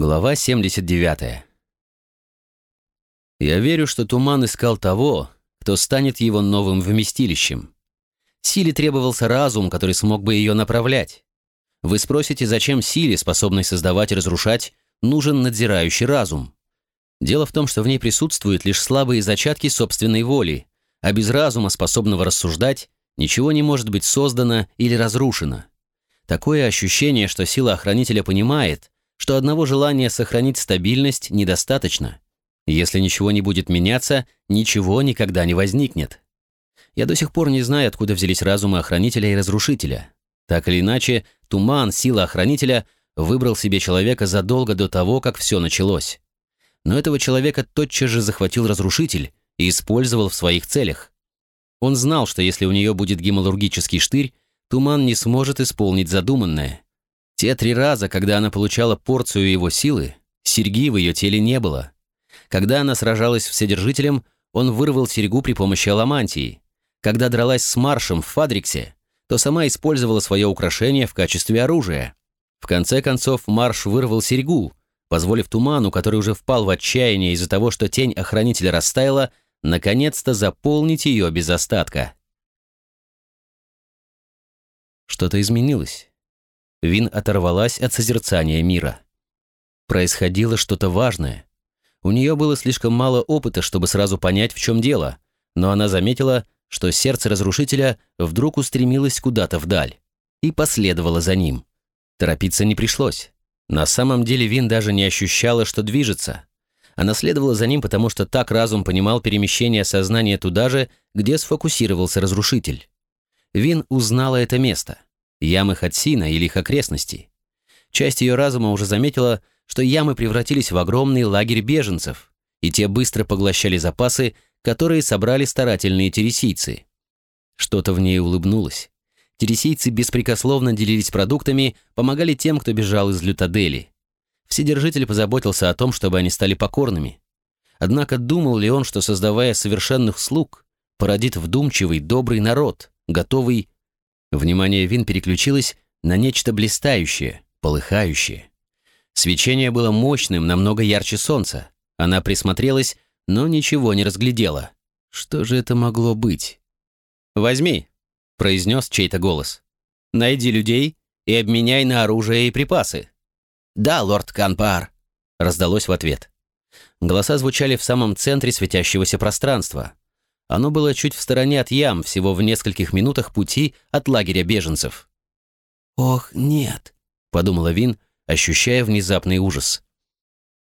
Глава 79. Я верю, что Туман искал того, кто станет его новым вместилищем. Силе требовался разум, который смог бы ее направлять. Вы спросите, зачем силе, способной создавать и разрушать, нужен надзирающий разум? Дело в том, что в ней присутствуют лишь слабые зачатки собственной воли, а без разума, способного рассуждать, ничего не может быть создано или разрушено. Такое ощущение, что сила охранителя понимает – что одного желания сохранить стабильность недостаточно. Если ничего не будет меняться, ничего никогда не возникнет. Я до сих пор не знаю, откуда взялись разумы охранителя и разрушителя. Так или иначе, туман, сила охранителя, выбрал себе человека задолго до того, как все началось. Но этого человека тотчас же захватил разрушитель и использовал в своих целях. Он знал, что если у нее будет гемалургический штырь, туман не сможет исполнить задуманное. Те три раза, когда она получала порцию его силы, серьги в ее теле не было. Когда она сражалась с Вседержителем, он вырвал серьгу при помощи аламантии. Когда дралась с Маршем в Фадриксе, то сама использовала свое украшение в качестве оружия. В конце концов, Марш вырвал серьгу, позволив Туману, который уже впал в отчаяние из-за того, что тень охранителя растаяла, наконец-то заполнить ее без остатка. Что-то изменилось. Вин оторвалась от созерцания мира. Происходило что-то важное. У нее было слишком мало опыта, чтобы сразу понять, в чем дело, но она заметила, что сердце разрушителя вдруг устремилось куда-то вдаль и последовало за ним. Торопиться не пришлось. На самом деле Вин даже не ощущала, что движется. Она следовала за ним, потому что так разум понимал перемещение сознания туда же, где сфокусировался разрушитель. Вин узнала это место — ямы Хатсина или их окрестностей. Часть ее разума уже заметила, что ямы превратились в огромный лагерь беженцев, и те быстро поглощали запасы, которые собрали старательные тересийцы. Что-то в ней улыбнулось. Тересийцы беспрекословно делились продуктами, помогали тем, кто бежал из Лютадели. Вседержитель позаботился о том, чтобы они стали покорными. Однако думал ли он, что, создавая совершенных слуг, породит вдумчивый, добрый народ, готовый Внимание Вин переключилось на нечто блистающее, полыхающее. Свечение было мощным, намного ярче солнца. Она присмотрелась, но ничего не разглядела. Что же это могло быть? «Возьми», — произнес чей-то голос. «Найди людей и обменяй на оружие и припасы». «Да, лорд Канпар», — раздалось в ответ. Голоса звучали в самом центре светящегося пространства. Оно было чуть в стороне от ям, всего в нескольких минутах пути от лагеря беженцев. «Ох, нет», — подумала Вин, ощущая внезапный ужас.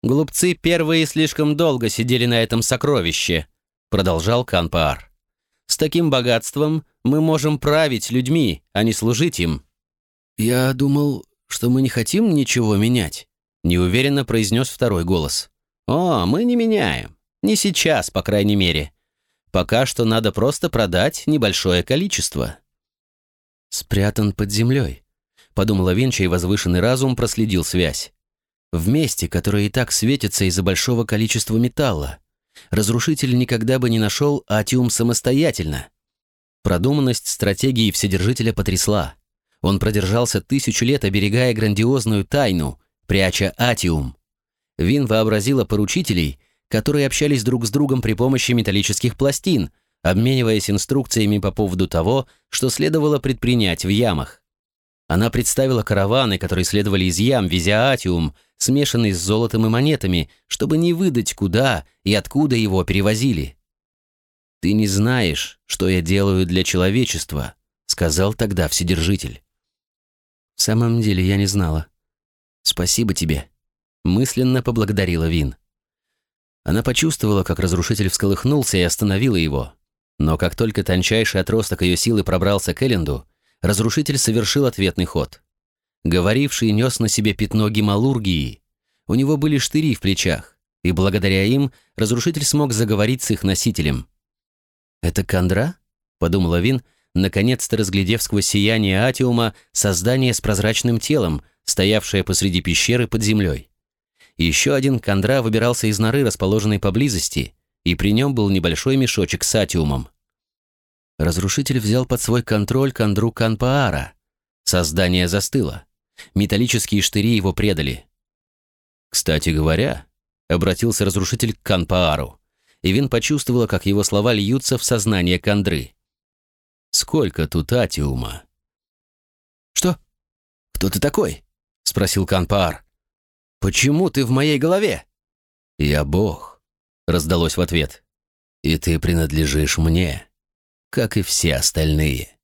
«Глупцы первые слишком долго сидели на этом сокровище», — продолжал Канпаар. «С таким богатством мы можем править людьми, а не служить им». «Я думал, что мы не хотим ничего менять», — неуверенно произнес второй голос. «О, мы не меняем. Не сейчас, по крайней мере. Пока что надо просто продать небольшое количество. Спрятан под землей, подумала Винча, и возвышенный разум проследил связь. В месте, которое и так светится из-за большого количества металла. Разрушитель никогда бы не нашел атиум самостоятельно. Продуманность стратегии Вседержителя потрясла. Он продержался тысячу лет, оберегая грандиозную тайну, пряча атиум. Вин вообразила поручителей, которые общались друг с другом при помощи металлических пластин, обмениваясь инструкциями по поводу того, что следовало предпринять в ямах. Она представила караваны, которые следовали из ям, везя атиум, смешанный с золотом и монетами, чтобы не выдать, куда и откуда его перевозили. «Ты не знаешь, что я делаю для человечества», — сказал тогда Вседержитель. «В самом деле я не знала. Спасибо тебе», — мысленно поблагодарила Вин. Она почувствовала, как разрушитель всколыхнулся и остановила его. Но как только тончайший отросток ее силы пробрался к Элленду, разрушитель совершил ответный ход. Говоривший нес на себе пятно гемалургии. У него были штыри в плечах, и благодаря им разрушитель смог заговорить с их носителем. «Это Кандра?» — подумала Вин, наконец-то разглядев сквозь сияние атиума создание с прозрачным телом, стоявшее посреди пещеры под землей. Еще один кандра выбирался из норы, расположенной поблизости, и при нем был небольшой мешочек с атиумом. Разрушитель взял под свой контроль кандру Канпаара. Создание застыло. Металлические штыри его предали. «Кстати говоря», — обратился разрушитель к Канпаару, и Вин почувствовала, как его слова льются в сознание Кандры. «Сколько тут атиума?» «Что? Кто ты такой?» — спросил Канпаар. «Почему ты в моей голове?» «Я бог», — раздалось в ответ. «И ты принадлежишь мне, как и все остальные».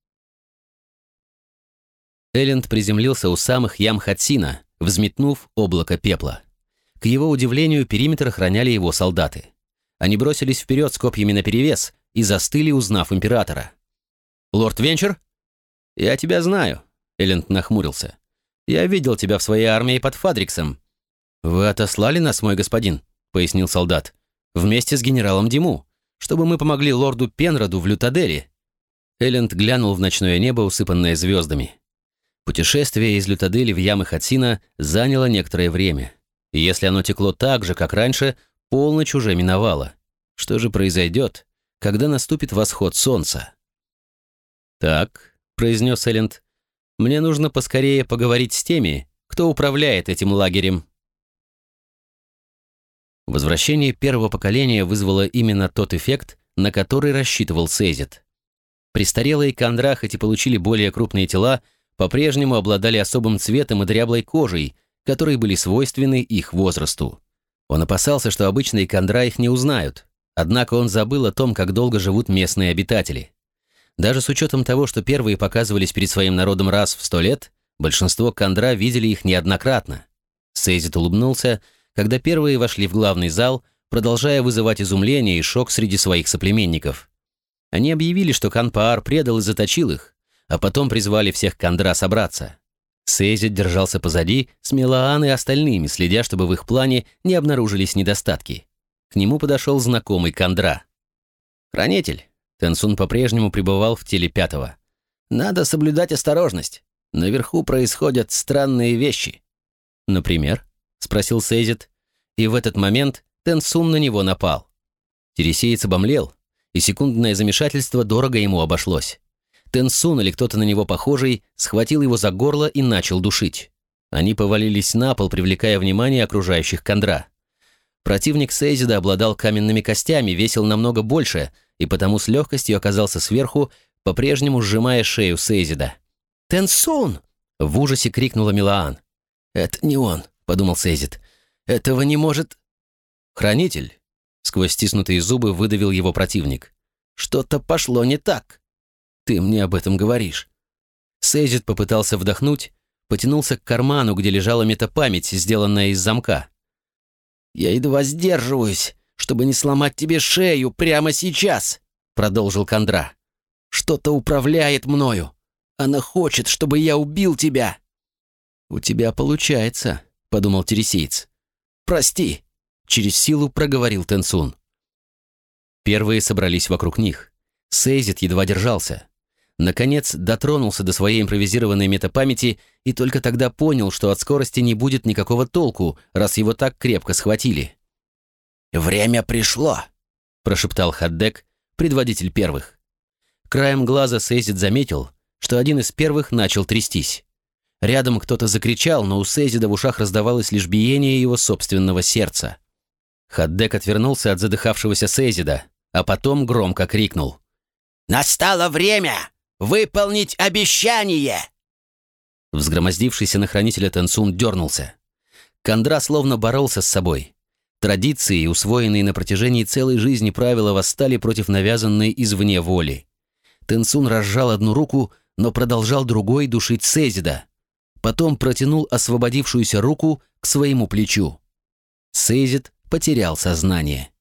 Элленд приземлился у самых ям Хатсина, взметнув облако пепла. К его удивлению, периметр охраняли его солдаты. Они бросились вперед с копьями наперевес и застыли, узнав императора. «Лорд Венчер?» «Я тебя знаю», — Элленд нахмурился. «Я видел тебя в своей армии под Фадриксом». «Вы отослали нас, мой господин», — пояснил солдат, «вместе с генералом Диму, чтобы мы помогли лорду Пенроду в Лютадели». Элленд глянул в ночное небо, усыпанное звездами. Путешествие из Лютадели в ямы Хатсина заняло некоторое время. И если оно текло так же, как раньше, полночь уже миновала. Что же произойдет, когда наступит восход солнца? «Так», — произнес Элленд, — «мне нужно поскорее поговорить с теми, кто управляет этим лагерем». Возвращение первого поколения вызвало именно тот эффект, на который рассчитывал Сейзит. Престарелые кондра, хоть и получили более крупные тела, по-прежнему обладали особым цветом и дряблой кожей, которые были свойственны их возрасту. Он опасался, что обычные кондра их не узнают, однако он забыл о том, как долго живут местные обитатели. Даже с учетом того, что первые показывались перед своим народом раз в сто лет, большинство кондра видели их неоднократно. Сейзит улыбнулся, когда первые вошли в главный зал, продолжая вызывать изумление и шок среди своих соплеменников. Они объявили, что Канпаар предал и заточил их, а потом призвали всех Кандра собраться. Сейзит держался позади, с Мелаан и остальными, следя, чтобы в их плане не обнаружились недостатки. К нему подошел знакомый Кандра. «Хранитель». Тенсун по-прежнему пребывал в теле пятого. «Надо соблюдать осторожность. Наверху происходят странные вещи». «Например?» — спросил Сейзит. И в этот момент Тенсун на него напал. Тересеец обомлел, и секундное замешательство дорого ему обошлось. Тенсун или кто-то на него похожий схватил его за горло и начал душить. Они повалились на пол, привлекая внимание окружающих кондра. Противник Сейзида обладал каменными костями, весил намного больше, и потому с легкостью оказался сверху, по-прежнему сжимая шею Сейзида. «Тенсун!» — в ужасе крикнула Милаан. «Это не он», — подумал Сейзид. «Этого не может...» «Хранитель!» — сквозь стиснутые зубы выдавил его противник. «Что-то пошло не так!» Ты мне об этом говоришь». Сейзит попытался вдохнуть, потянулся к карману, где лежала метапамять, сделанная из замка. «Я едва сдерживаюсь, чтобы не сломать тебе шею прямо сейчас», — продолжил Кондра. «Что-то управляет мною. Она хочет, чтобы я убил тебя». «У тебя получается», — подумал Тересиец. «Прости», — через силу проговорил Тенсун. Первые собрались вокруг них. Сейзит едва держался наконец дотронулся до своей импровизированной метапамяти и только тогда понял, что от скорости не будет никакого толку, раз его так крепко схватили. «Время пришло», — прошептал Хаддек, предводитель первых. Краем глаза Сейзит заметил, что один из первых начал трястись. Рядом кто-то закричал, но у Сейзида в ушах раздавалось лишь биение его собственного сердца. Хаддек отвернулся от задыхавшегося Сейзида, а потом громко крикнул. «Настало время! Выполнить обещание!» Взгромоздившийся на хранителя Тенсун дернулся. Кондра словно боролся с собой. Традиции, усвоенные на протяжении целой жизни правила, восстали против навязанной извне воли. Тенсун разжал одну руку, но продолжал другой душить Сезида. Потом протянул освободившуюся руку к своему плечу. Сейзид потерял сознание.